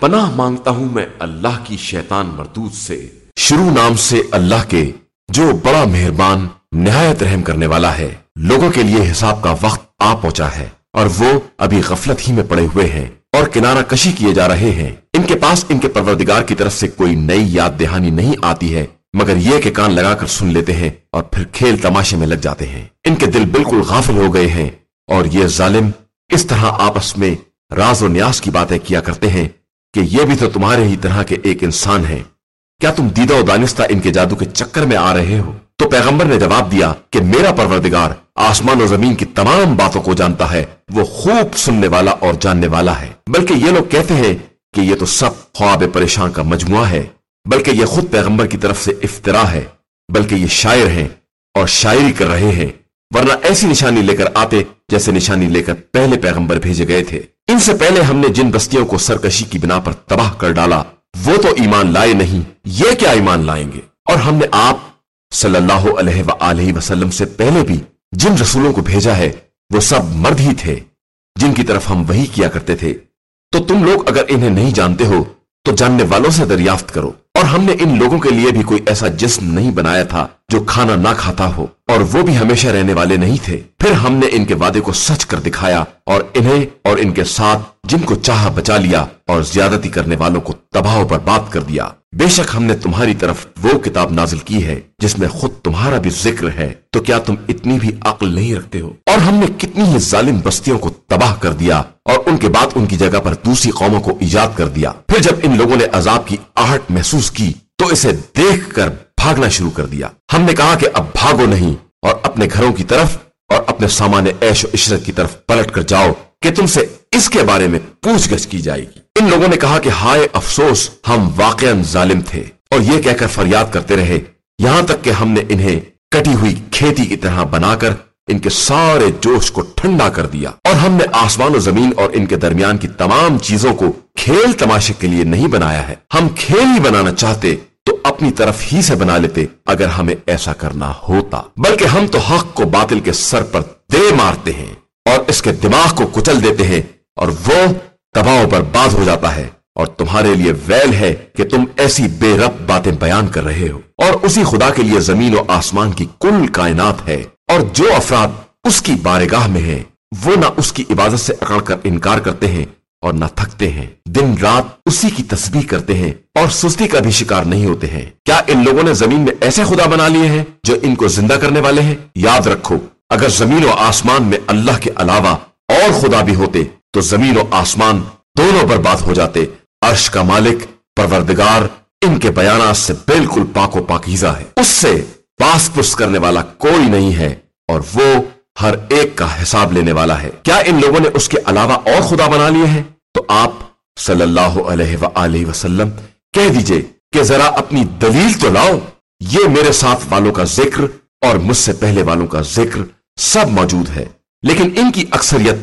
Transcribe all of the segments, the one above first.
پناہ مانگتا ہوں میں اللہ کی شیطان مردود سے، شروع نام سے اللہ کے، جو بڑا مہربان، نہایت رحم کرنے والا ہے۔ لوگوں کے لیے حساب کا وقت آ پہنچا ہے، اور وہ ابھی غفلت ہی میں پڑے ہوئے ہیں اور کنارہ کشی کیے جا رہے ہیں۔ ان کے پاس ان کے پروردگار کی طرف سے کوئی نئی یاد دہانی نہیں آتی ہے، مگر یہ کہ کان لگا کر سن لیتے ہیں اور پھر کھیل تماشے میں لگ جاتے ہیں۔ ان کے دل بالکل غافل ہو گئے ہیں اور یہ ظالم اس طرح آپس میں راز و نیاز کی باتیں کیا کرتے ہیں کہ یہ بھی تو تمہارے ہی طرح کے ایک انسان ہے کیا تم دیدہ و دانستہ ان کے جادو کے چکر میں آ رہے ہو؟ تو پیغمبر نے جواب دیا کہ میرا پروردگار آسمان و زمین کی تمام باتوں کو جانتا ہے، وہ خوب سننے والا اور جاننے والا ہے۔ بلکہ یہ لوگ کہتے ہیں کہ یہ تو سب خواب پریشان کا مجموعہ ہے، بلکہ یہ خود پیغمبر کی طرف سے افطرا ہے، بلکہ یہ شاعر ہیں اور شاعری کر رہے ہیں۔ ورنہ ایسی نشانی لے کر آتے جیسے نشانی لے کر پہلے پیغمبر بھیجے گئے تھے۔ ان سے پہلے ہم نے جن بستیوں کو سرکشی کی بنا پر تباہ کر ڈالا، وہ تو ایمان لائے نہیں، یہ کیا ایمان لائیں گے؟ اور ہم نے آپ صلی اللہ علیہ وآلہ وسلم سے پہلے بھی جن رسولوں کو بھیجا ہے، وہ سب مرد ہی تھے، جن کی طرف ہم وہی کیا کرتے تھے۔ تو تم لوگ اگر انہیں نہیں جانتے ہو، تو جاننے والوں سے دریافت کرو۔ اور ہم نے ان لوگوں کے لیے بھی کوئی ایسا جسم نہیں بنایا تھا جو کھانا نہ کھاتا ہو اور وہ بھی ہمیشہ رہنے والے نہیں تھے، پھر ہم نے ان کے وعدے کو سچ کر دکھایا اور انہیں اور ان کے ساتھ جن کو چاہ بچا لیا اور زیادتی کرنے والوں کو تباہ پر بات کر دیا۔ بے شک ہم نے تمہاری طرف وہ کتاب نازل کی ہے جس میں خود تمہارا بھی ذکر ہے، تو کیا تم اتنی بھی عقل نہیں رکھتے ہو؟ اور ہم نے کتنی ہی ظالم بستیوں کو تباہ کر دیا اور ان کے بعد ان کی جگہ پر دوسری قوموں کو ایجاد کر دیا۔ پھر جب ان لوگوں نے عذاب کی آہٹ محسوس کی، تو اسے دیکھ کر بھاگنا شروع کر دیا۔ ہم نے کہا کہ اب بھاگو نہیں اور اپنے گھروں کی طرف اور اپنے سامان عیش و عشرت کی طرف پلٹ کر جاؤ کہ تم سے اس کے بارے میں پوچھ گچھ کی جائے گی۔ ان لوگوں نے کہا کہ ہائے افسوس، ہم واقع ظالم تھے۔ اور یہ کہہ کر فریاد کرتے رہے، یہاں تک کہ ہم نے انہیں کٹی ہوئی کھیتی کی طرح بنا کر ان کے سارے جوش کو ٹھنڈا کر دیا۔ اور ہم نے آسمان و زمین اور ان کے درمیان کی تمام چیزوں کو کھیل تماشے کے لیے نہیں بنایا ہے۔ ہم کھیل ہی بنانا چاہتے تو اپنی طرف ہی سے بنا لیتے اگر ہمیں ایسا کرنا ہوتا۔ بلکہ ہم تو حق کو باطل کے سر پر دے مارتے ہیں اور اس کے دماغ کو کچل دیتے ہیں اور وہ تباہ پر باز ہو جاتا ہے اور تمہارے لیے ویل ہے کہ تم ایسی بے رب باتیں بیان کر رہے ہو۔ اور اسی خدا کے لیے زمین و آسمان کی کل کائنات ہے اور جو افراد اس کی بارگاہ میں ہیں وہ نہ اس کی عبادت سے اکڑ کر انکار کرتے ہیں اور نہ تھکتے ہیں۔ دن رات اسی کی تسبیح کرتے ہیں اور سستی کا بھی شکار نہیں ہوتے ہیں۔ کیا ان لوگوں نے زمین میں ایسے خدا بنا لیے ہیں جو ان کو زندہ کرنے والے ہیں؟ یاد رکھو، اگر زمین و آسمان میں اللہ کے علاوہ اور خدا بھی ہوتے، تو زمین و آسمان دونوں برباد ہو جاتے۔ عرش کا مالک، پروردگار، ان کے بیانات سے بالکل پاک و پاکیزہ ہے۔ اس سے پاس پس کرنے والا کوئی نہیں ہے اور وہ ہر ایک کا حساب لینے والا ہے۔ کیا ان لوگوں نے اس کے علاوہ اور خدا بنا لیے ہیں؟ تو آپ صلی اللہ علیہ وآلہ وسلم کہہ دیجیے کہ ذرا اپنی دلیل تو لاؤ۔ یہ میرے ساتھ والوں کا ذکر اور مجھ سے پہلے والوں کا ذکر سب موجود ہے۔ لیکن ان کی اکثریت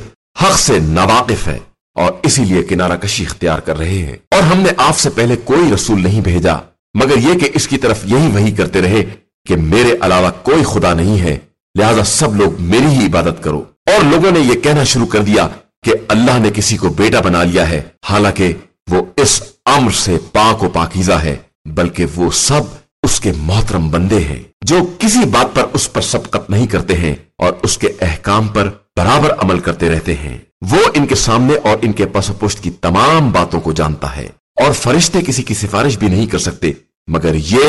حق سے ناواقف ہے اور اسی لیے کنارہ کشی اختیار کر رہے ہیں۔ اور ہم نے آپ سے پہلے کوئی رسول نہیں بھیجا، مگر یہ کہ اس کی طرف یہی وہی کرتے رہے کہ میرے علاوہ کوئی خدا نہیں ہے۔ لہذا سب لوگ میری ہی عبادت کرو۔ اور لوگوں نے یہ کہنا شروع کر دیا کہ اللہ نے کسی کو بیٹا بنا لیا ہے۔ حالانکہ وہ اس امر سے پاک و پاکیزہ ہے، بلکہ وہ سب اس کے محترم بندے ہیں۔ جو کسی بات پر اس پر سبقت نہیں کرتے ہیں اور اس کے احکام پر برابر عمل کرتے رہتے ہیں۔ وہ ان کے سامنے اور ان کے پس پشت کی تمام باتوں کو جانتا ہے۔ اور فرشتے کسی کی سفارش بھی نہیں کر سکتے، مگر یہ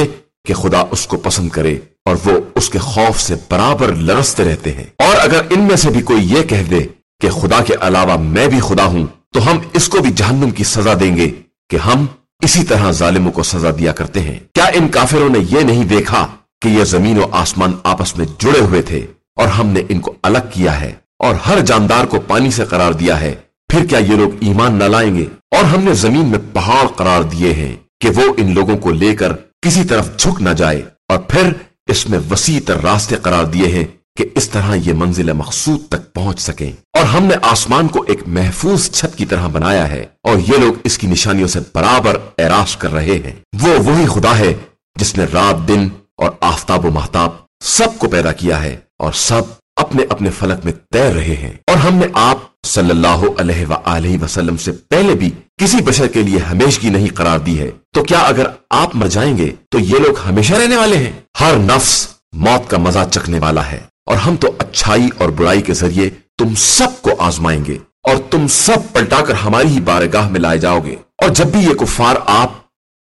کہ خدا اس کو پسند کرے اور وہ اس کے خوف سے برابر لرستے رہتے ہیں۔ اور اگر ان میں سے بھی کوئی یہ کہہ دے کہ خدا کے علاوہ میں بھی خدا ہوں، تو ہم اس کو بھی جہنم کی سزا دیں گے کہ ہم اسی طرح ظالموں کو سزا دیا کرتے ہیں۔ کیا ان کافروں نے یہ نہیں دیکھا کہ یہ زمین و آسمان آپس میں جڑے ہوئے تھے اور ہم نے ان کو الگ کیا ہے اور ہر جاندار کو پانی سے قرار دیا ہے؟ پھر کیا یہ لوگ ایمان نہ لائیں گے؟ اور ہم نے زمین میں پہاڑ قرار دیے ہیں کہ وہ ان لوگوں کو لے کر کسی طرف جھک نہ جائے اور پھر اس میں وسیع تر راستے قرار دیے ہیں کہ اس طرح یہ منزل مقصود تک پہنچ سکیں۔ اور ہم نے آسمان کو ایک محفوظ چھت کی طرح بنایا ہے اور یہ لوگ اس کی نشانیوں سے برابر ایراش کر رہے ہیں۔ وہ وہی خدا ہے جس نے رات، دن اور آفتاب و محتاب سب کو پیدا کیا ہے اور سب اپنے اپنے فلک میں تیر رہے ہیں۔ اور ہم نے آپ صلی اللہ علیہ وآلہ وسلم سے پہلے بھی کسی بشر کے لیے ہمیشگی نہیں قرار دی ہے، تو کیا اگر آپ مر جائیں گے، تو یہ لوگ ہمیشہ رہنے والے ہیں؟ ہر نفس موت کا مزہ چکنے والا ہے، اور ہم تو اچھائی اور برائی کے ذریعے تم سب کو آزمائیں گے، اور تم سب پلٹا کر ہماری ہی بارگاہ میں لائے جاؤ گے۔ اور جب بھی یہ کفار آپ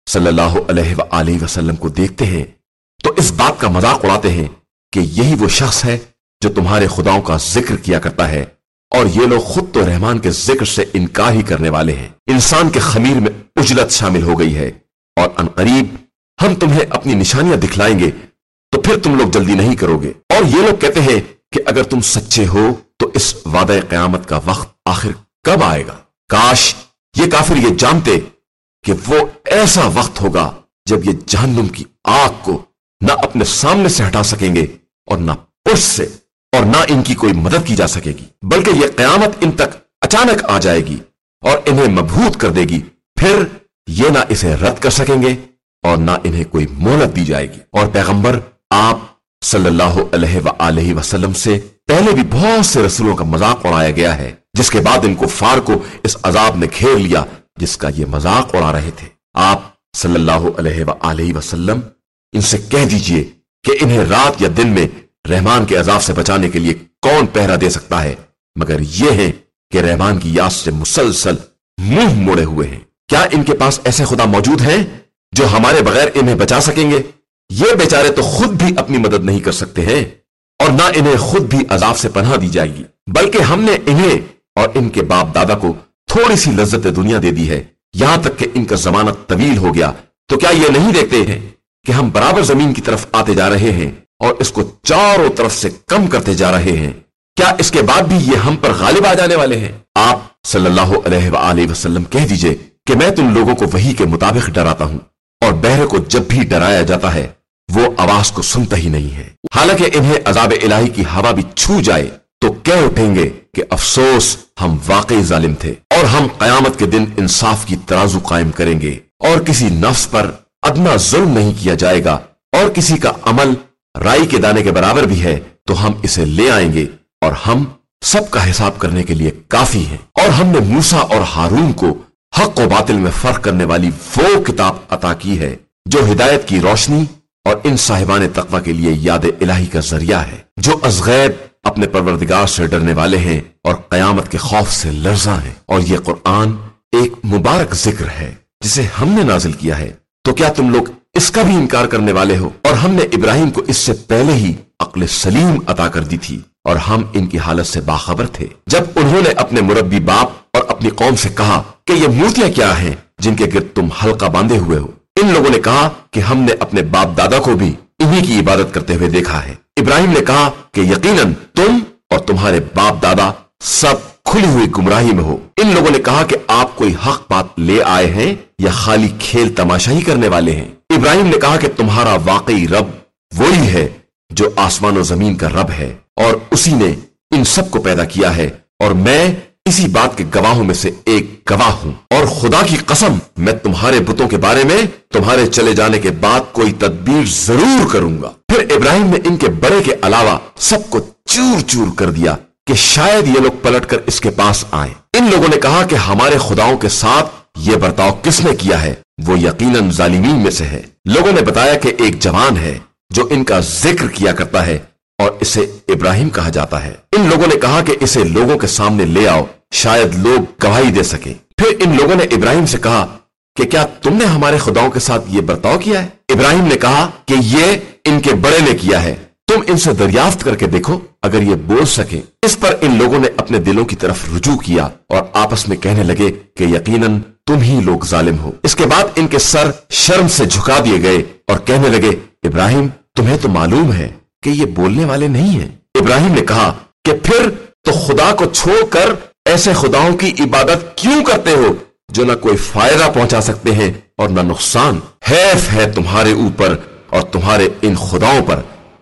صلی اللہ علیہ وآلہ وسلم کو دیکھتے ہیں، تو اس بات کا مذاق اڑاتے ہیں کہ یہی وہ شخص ہے جو تمہارے خداؤں کا ذکر کیا کرتا ہے۔ اور یہ لوگ خود تو رحمان کے ذکر سے انکار ہی کرنے والے ہیں۔ انسان کے خمیر میں اجلت شامل ہو گئی ہے۔ اور انقریب ہم تمہیں اپنی نشانیاں دکھلائیں گے، تو پھر تم لوگ جلدی نہیں کرو گے۔ اور یہ لوگ کہتے ہیں کہ اگر تم سچے ہو، تو اس وعدہ قیامت کا وقت آخر کب آئے گا؟ کاش یہ کافر یہ جانتے کہ وہ ایسا وقت ہوگا جب یہ جہنم کی آگ کو نہ اپنے سامنے سے ہٹا سکیں گے اور نہ پش سے اور نہ ان کی کوئی مدد کی جا سکے گی، بلکہ یہ قیامت ان تک اچانک آ جائے گی اور انہیں مبہوت کر دے گی۔ پھر یہ نہ اسے رد کر سکیں گے اور نہ انہیں کوئی مہلت دی جائے گی۔ اور پیغمبر، آپ صلی اللہ علیہ وآلہ وسلم سے پہلے بھی بہت سے رسولوں کا مذاق اڑایا گیا ہے، جس کے بعد ان کو فار کو اس عذاب نے گھیر لیا جس کا یہ مذاق اڑا رہے تھے۔ آپ صلی اللہ علیہ وآلہ وسلم ان سے کہہ دیجیے کہ انہیں رات یا دن میں رحمان کے عذاب سے بچانے کے لیے کون پہرا دے سکتا ہے؟ مگر یہ ہے کہ رحمان کی یاد سے مسلسل منہ موڑے ہوئے ہیں۔ کیا ان کے پاس ایسے خدا موجود ہیں جو ہمارے بغیر انہیں بچا سکیں گے؟ یہ بیچارے تو خود بھی اپنی مدد نہیں کر سکتے ہیں اور نہ انہیں خود بھی عذاب سے پناہ دی جائے گی، بلکہ ہم نے انہیں اور ان کے باپ دادا کو تھوڑی سی لذت دنیا دے دی ہے۔ یہاں تک کہ ان کا زمانت طویل ہو گیا۔ تو کیا یہ نہیں دیکھتے ہیں کہ ہم برابر زمین کی طرف آتے جا رہے ہیں؟ اور اس کو چاروں طرف سے کم کرتے جا رہے ہیں۔ کیا اس کے بعد بھی یہ ہم پر غالب آ جانے والے ہیں؟ آپ صلی اللہ علیہ وآلہ وسلم کہہ دیجیے کہ میں تم لوگوں کو وہی کے مطابق ڈراتا ہوں اور بہرے کو جب بھی ڈرایا جاتا ہے، وہ آواز کو سنتا ہی نہیں ہے۔ حالانکہ انہیں عذاب الہی کی ہوا بھی چھو جائے تو کہہ اٹھیں گے کہ افسوس، ہم واقعی ظالم تھے اور ہم قیامت کے دن انصاف کی ترازو قائم کریں گے۔ اور کسی نفس پر ادنا ظلم نہیں کیا جائے گا اور کسی کا عمل رائی کے دانے کے برابر بھی ہے، تو ہم اسے لے آئیں گے اور ہم سب کا حساب کرنے کے لیے کافی ہیں۔ اور ہم نے موسا اور ہارون کو حق و باطل میں فرق کرنے والی وہ کتاب عطا کی ہے جو ہدایت کی روشنی اور ان صاحبان تقوی کے لیے یاد الہی کا ذریعہ ہے، جو ازغیب اپنے پروردگار سے ڈرنے والے ہیں اور قیامت کے خوف سے لرزاں ہیں۔ اور یہ قرآن ایک مبارک ذکر ہے جسے ہم نے نازل کیا ہے۔ تو کیا تم لوگ اس کا بھی انکار کرنے والے ہو۔ اور ہم نے ابراہیم کو اس سے پہلے ہی عقل سلیم عطا کر دی تھی۔ اور ہم ان کی حالت سے باخبر تھے۔ جب انہوں نے اپنے مربی باپ اور اپنی قوم سے کہا کہ یہ مورتیاں کیا ہیں جن کے گرد تم حلقہ باندھے ہوئے ہو، ان لوگوں نے کہا کہ ہم نے اپنے باپ دادا کو بھی انہی کی عبادت کرتے ہوئے دیکھا ہے۔ ابراہیم نے کہا کہ یقیناً تم اور تمہارے باپ دادا سب کھلی ہوئی گمراہی میں ہو۔ ان لوگوں نے کہا کہ آپ کوئی حق بات لے آئے ہیں یا خالی کھیل تماشا ہی کرنے والے ہیں۔ ابراہیم نے کہا کہ تمہارا واقعی رب وہی ہے جو آسمان و زمین کا رب ہے اور اسی نے ان سب کو پیدا کیا ہے اور میں اسی بات کے گواہوں میں سے ایک گواہ ہوں۔ اور خدا کی قسم، میں تمہارے بتوں کے بارے میں تمہارے چلے جانے کے بعد کوئی تدبیر ضرور کروں گا۔ پھر ابراہیم نے ان کے بڑے کے علاوہ سب کو چور چور کر دیا کہ شاید یہ لوگ پلٹ کر اس کے پاس آئیں۔ ان لوگوں نے کہا کہ ہمارے خداؤں کے ساتھ یہ برتاؤ کس نے کیا ہے؟ وہ یقیناً ظالمین میں سے ہے۔ لوگوں نے بتایا کہ ایک جوان ہے جو ان کا ذکر کیا کرتا ہے اور اسے ابراہیم کہا جاتا ہے۔ ان لوگوں نے کہا کہ اسے لوگوں کے سامنے لے آؤ، شاید لوگ گواہی دے سکیں۔ پھر ان لوگوں نے ابراہیم سے کہا کہ کیا تم نے ہمارے خداؤں کے ساتھ یہ برتاؤ کیا ہے؟ ابراہیم نے کہا کہ یہ ان کے بڑے نے کیا ہے۔ تم ان سے دریافت کر کے دیکھو اگر یہ بول سکیں۔ اس پر ان لوگوں نے اپنے دلوں کی طرف رجوع کیا اور آپس میں کہنے لگے کہ یقیناً تم ہی لوگ ظالم ہو۔ اس کے بعد ان کے سر شرم سے جھکا دیے گئے اور کہنے لگے، ابراہیم، تمہیں تو معلوم ہے کہ یہ بولنے والے نہیں ہیں۔ ابراہیم نے کہا کہ پھر تو خدا کو چھوڑ کر ایسے خداؤں کی عبادت کیوں کرتے ہو جو نہ کوئی فائدہ پہنچا سکتے ہیں اور نہ نقصان۔ حیف ہے تمہارے اوپر اور تمہارے ان خداؤں پر،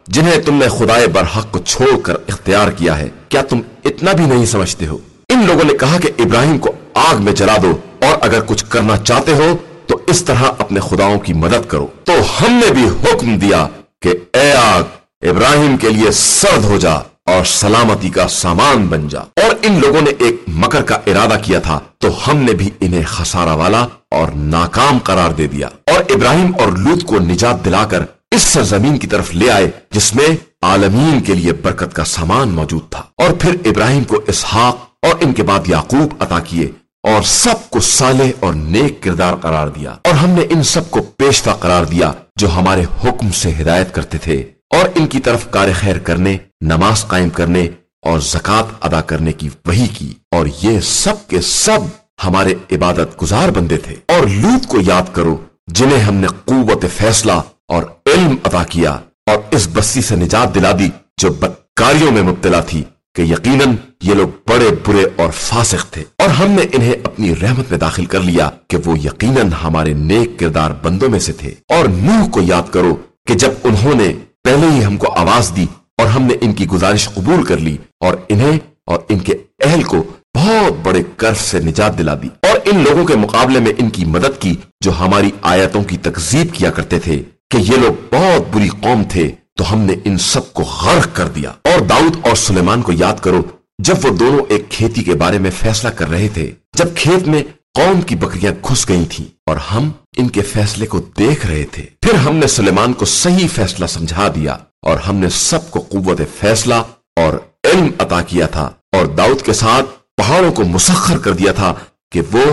جنہیں تم نے خدائے برحق کو چھوڑ کر اختیار کیا ہے۔ کیا تم اتنا بھی نہیں سمجھتے ہو؟ ان لوگوں نے کہا کہ ابراہیم کو آگ میں جلا دو۔ اور اگر کچھ کرنا چاہتے ہو تو اس طرح اپنے خداؤں کی مدد کرو۔ تو ہم نے بھی حکم دیا کہ اے آگ، ابراہیم کے لیے سرد ہو جا اور سلامتی کا سامان بن جا۔ اور ان لوگوں نے ایک مکر کا ارادہ کیا تھا، تو ہم نے بھی انہیں خسارہ والا اور ناکام قرار دے دیا۔ اور ابراہیم اور لوت کو نجات دلا کر اس سرزمین کی طرف لے آئے، جس میں عالمین کے لیے برکت کا سامان موجود تھا۔ اور پھر ابراہیم کو اسحاق اور ان کے بعد یعقوب عطا کیے۔ اور سب کو صالح اور نیک کردار قرار دیا۔ اور ہم نے ان سب کو پیشوا قرار دیا جو ہمارے حکم سے ہدایت کرتے تھے۔ اور ان کی طرف کار خیر کرنے، نماز قائم کرنے اور زکات ادا کرنے کی وہی کی۔ اور یہ سب کے سب ہمارے عبادت گزار بندے تھے۔ اور لوت کو یاد کرو، جنہیں ہم نے قوت فیصلہ اور علم عطا کیا۔ اور اس بستی سے نجات دلا دی جو بدکاریوں میں مبتلا تھی کہ یقیناً یہ لوگ بڑے برے اور فاسق تھے اور ہم نے انہیں اپنی رحمت میں داخل کر لیا کہ وہ یقیناً ہمارے نیک کردار بندوں میں سے تھے۔ اور نوح کو یاد کرو کہ جب انہوں نے پہلے ہی ہم کو آواز دی اور ہم نے ان کی گزارش قبول کر لی اور انہیں اور ان کے اہل کو بہت بڑے کرف سے نجات دلا دی اور ان لوگوں کے مقابلے میں ان کی مدد کی جو ہماری آیتوں کی تکزیب کیا کرتے تھے کہ یہ لوگ بہت بری قوم تھے تو ہم نے ان سب کو غرق کر دیا۔ اور داؤد اور سلیمان کو یاد کرو جب وہ دونوں ایک کھیتی کے بارے میں فیصلہ کر رہے تھے، جب کھیت میں قوم کی بکریاں گھس گئی تھیں اور ہم ان کے فیصلے کو دیکھ رہے تھے، پھر ہم نے سلیمان کو صحیح فیصلہ سمجھا دیا اور ہم نے سب کو قوت فیصلہ اور علم عطا کیا تھا اور داؤد کے ساتھ پہاڑوں کو مسخر کر دیا تھا کہ وہ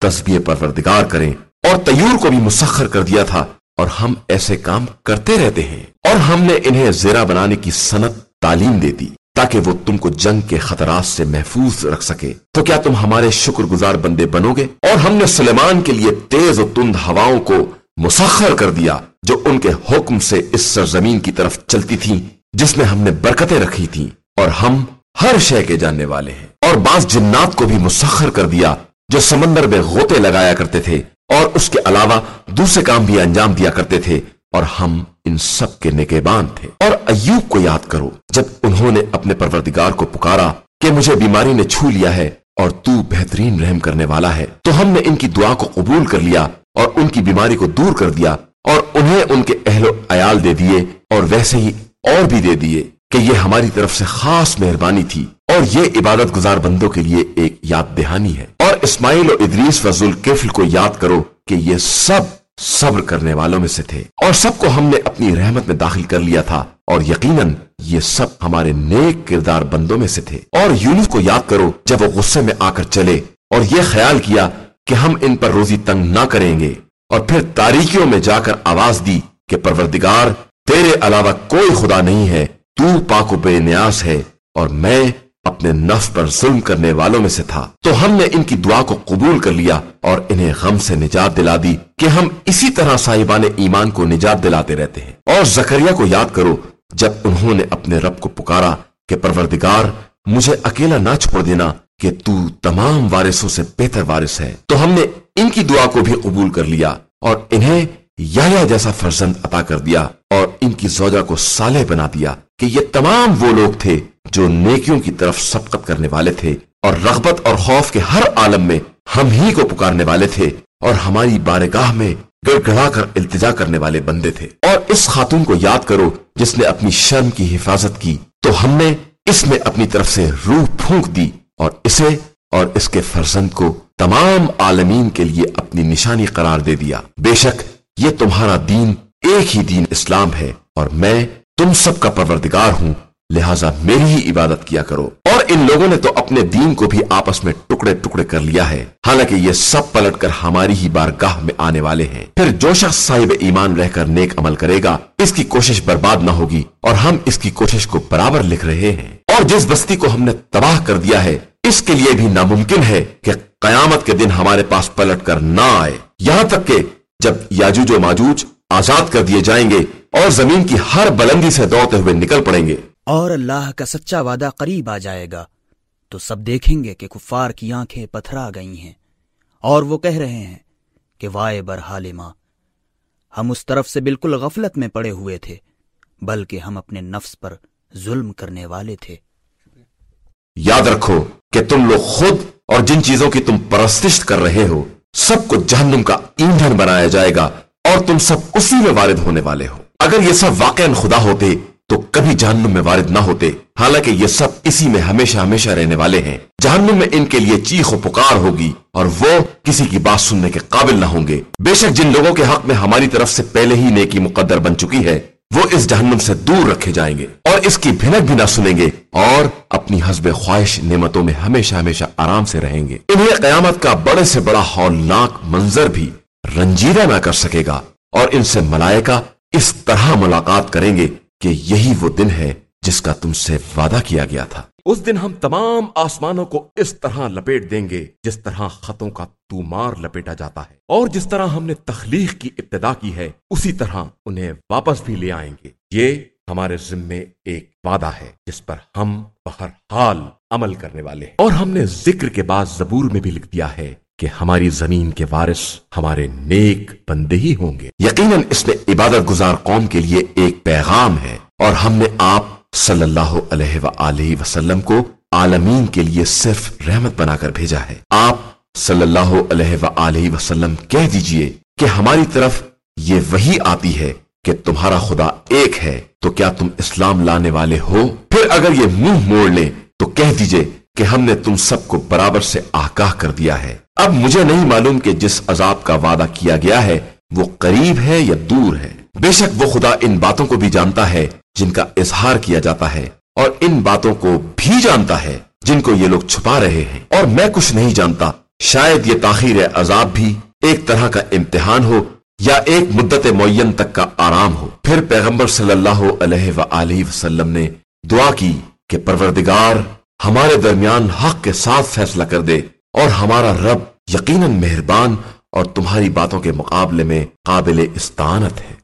تصبیہ پروردگار کریں اور تیور کو بھی مسخر کر دیا تھا اور ہم ایسے کام کرتے رہتے ہیں اور ہم نے انہیں زیرہ بنانے کی صنعت تعلیم دے دی۔ تاکہ وہ تم کو جنگ کے خطرات سے محفوظ رکھ سکے۔ تو کیا تم ہمارے شکر گزار بندے بنو گے؟ اور ہم نے سلیمان کے لیے تیز و تند ہواؤں کو مسخر کر دیا، جو ان کے حکم سے اس سرزمین کی طرف چلتی تھی جس میں ہم نے برکتیں رکھی تھی اور ہم ہر شے کے جاننے والے ہیں۔ اور بعض جنات کو بھی مسخر کر دیا، جو سمندر میں غوطے لگایا کرتے تھے۔ اور اس کے علاوہ دوسرے کام بھی انجام دیا کرتے تھے۔ اور ہم ان سب کے نگہبان تھے۔ اور ایوب کو یاد کرو، جب انہوں نے اپنے پروردگار کو پکارا کہ مجھے بیماری نے چھو لیا ہے اور تو بہترین رحم کرنے والا ہے، تو ہم نے ان کی دعا کو قبول کر لیا اور ان کی بیماری کو دور کر دیا اور انہیں ان کے اہل و عیال دے دیے اور ویسے ہی اور بھی دے دیے کہ یہ ہماری طرف سے خاص مہربانی تھی۔ اور یہ عبادت گزار بندوں کے لیے ایک یاد دہانی ہے۔ اور اسماعیل و ادریس و ذوالکفل کو یاد کرو کہ یہ سب صبر کرنے والوں میں سے تھے۔ اور سب کو ہم نے اپنی رحمت میں داخل کر لیا تھا۔ اور یقیناً یہ سب ہمارے نیک کردار بندوں میں سے تھے۔ اور یونس کو یاد کرو جب وہ غصے میں آ کر چلے اور یہ خیال کیا کہ ہم ان پر روزی تنگ نہ کریں گے۔ اور پھر تاریکیوں میں جا کر آواز دی کہ پروردگار، تیرے علاوہ کوئی خدا نہیں ہے، تو پاک و بے نیاز ہے۔ اور میں اپنے نفس پر ظلم کرنے والوں میں سے تھا۔ تو ہم نے ان کی دعا کو قبول کر لیا اور انہیں غم سے نجات دلا دی کہ ہم اسی طرح صاحبان ایمان کو نجات دلاتے رہتے ہیں۔ اور زکریہ کو یاد کرو، جب انہوں نے اپنے رب کو پکارا کہ پروردگار، مجھے اکیلا نہ چھوڑ دینا کہ تو تمام وارثوں سے بہتر وارث ہے۔ تو ہم نے ان کی دعا کو بھی قبول کر لیا اور انہیں یا جیسا فرزند عطا کر دیا اور ان کی زوجہ کو صالح بنا دیا کہ یہ تمام وہ لوگ تھے جو نیکیوں کی طرف سبقت کرنے والے تھے اور رغبت اور خوف کے ہر عالم میں ہم ہی کو پکارنے والے تھے اور ہماری بارگاہ میں گڑ گڑا کر التجا کرنے والے بندے تھے۔ اور اس خاتون کو یاد کرو جس نے اپنی شرم کی حفاظت کی، تو ہم نے اس میں اپنی طرف سے روح پھونک دی اور اسے اور اس کے فرزند کو تمام عالمین کے لیے اپنی نشانی قرار دے دیا۔ بے شک یہ تمہارا دین ایک ہی دین اسلام ہے اور میں تم سب کا پروردگار ہوں۔ لہٰذا میری ہی عبادت کیا کرو۔ اور ان لوگوں نے تو اپنے دین کو بھی آپس میں ٹکڑے ٹکڑے کر لیا ہے۔ حالانکہ یہ سب پلٹ کر ہماری ہی بارگاہ میں آنے والے ہیں۔ پھر جو شخص صاحب ایمان رہ کر نیک عمل کرے گا، اس کی کوشش برباد نہ ہوگی اور ہم اس کی کوشش کو برابر لکھ رہے ہیں۔ اور جس بستی کو ہم نے تباہ کر دیا ہے، اس کے لیے بھی ناممکن ہے کہ قیامت کے دن ہمارے پاس پلٹ کر نہ آئے۔ یہاں تک کہ جب یاجوج و ماجوج آزاد کر دیے جائیں گے اور زمین کی ہر بلندی سے دوڑتے ہوئے نکل پڑیں گے۔ اور اللہ کا سچا وعدہ قریب آ جائے گا۔ تو سب دیکھیں گے کہ کفار کی آنکھیں پتھرا گئی ہیں۔ اور وہ کہہ رہے ہیں کہ وائے برحال ماں ہم اس طرف سے بالکل غفلت میں پڑے ہوئے تھے، بلکہ ہم اپنے نفس پر ظلم کرنے والے تھے۔ یاد رکھو کہ تم لوگ خود اور جن چیزوں کی تم پرستش کر رہے ہو، سب کو جہنم کا ایندھن بنایا جائے گا اور تم سب اسی میں وارد ہونے والے ہو۔ اگر یہ سب واقع خدا ہوتے تو کبھی جہنم میں وارد نہ ہوتے۔ حالانکہ یہ سب اسی میں ہمیشہ ہمیشہ رہنے والے ہیں۔ جہنم میں ان کے لیے چیخ و پکار ہوگی اور وہ کسی کی بات سننے کے قابل نہ ہوں گے۔ بے شک جن لوگوں کے حق میں ہماری طرف سے پہلے ہی نیکی مقدر بن چکی ہے، وہ اس جہنم سے دور رکھے جائیں گے اور اس کی بھنک بھی نہ سنیں گے اور اپنی حسب خواہش نعمتوں میں ہمیشہ ہمیشہ آرام سے رہیں گے۔ انہیں قیامت کا بڑے سے بڑا ہولناک منظر بھی رنجیدہ نہ کر سکے گا اور ان سے ملائکہ اس طرح ملاقات کریں گے کہ یہی وہ دن ہے جس کا تم سے وعدہ کیا گیا تھا۔ اس دن ہم تمام آسمانوں کو اس طرح لپیٹ دیں گے جس طرح خطوں کا تومار لپیٹا جاتا ہے۔ اور جس طرح ہم نے تخلیق کی ابتدا کی ہے، اسی طرح انہیں واپس بھی لے آئیں گے۔ یہ ہمارے ذمے ایک وعدہ ہے جس پر ہم بہر حال عمل کرنے والے ہیں۔ اور ہم نے ذکر کے بعد زبور میں بھی لکھ دیا ہے کہ ہماری زمین کے وارث ہمارے نیک بندے ہی ہوں گے۔ یقیناً اس میں عبادت گزار قوم کے لیے ایک پیغام ہے اور ہم نے آپ صلی اللہ علیہ وآلہ وسلم کو عالمین کے لیے صرف رحمت بنا کر بھیجا ہے۔ آپ صلی اللہ علیہ وآلہ وسلم کہہ دیجیے کہ ہماری طرف یہ وہی آتی ہے کہ تمہارا خدا ایک ہے، تو کیا تم اسلام لانے والے ہو؟ پھر اگر یہ منہ موڑ لیں تو کہہ دیجیے کہ ہم نے تم سب کو برابر سے آگاہ کر دیا ہے۔ اب مجھے نہیں معلوم کہ جس عذاب کا وعدہ کیا گیا ہے، وہ قریب ہے یا دور ہے۔ بے شک وہ خدا ان باتوں کو بھی جانتا ہے، جن کا اظہار کیا جاتا ہے، اور ان باتوں کو بھی جانتا ہے، جن کو یہ لوگ چھپا رہے ہیں۔ اور میں کچھ نہیں جانتا، شاید یہ تاخیر عذاب بھی ایک طرح کا امتحان ہو، یا ایک مدت معین تک کا آرام ہو۔ پھر پیغمبر صلی اللہ علیہ وآلہ وسلم نے دعا کی کہ پروردگار ہمارے درمیان حق کے ساتھ فیصلہ کر دے۔ اور ہمارا رب یقیناً مہربان اور تمہاری باتوں کے مقابلے میں قابل استعانت ہے۔